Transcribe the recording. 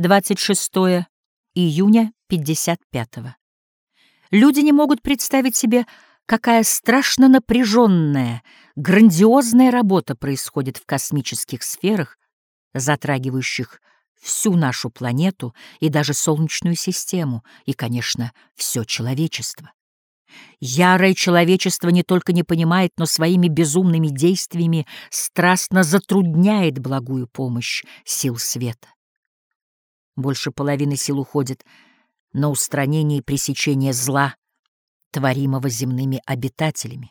26 июня 55 -го. Люди не могут представить себе, какая страшно напряженная, грандиозная работа происходит в космических сферах, затрагивающих всю нашу планету и даже Солнечную систему, и, конечно, все человечество. Ярое человечество не только не понимает, но своими безумными действиями страстно затрудняет благую помощь сил света. Больше половины сил уходит на устранение и пресечение зла, творимого земными обитателями.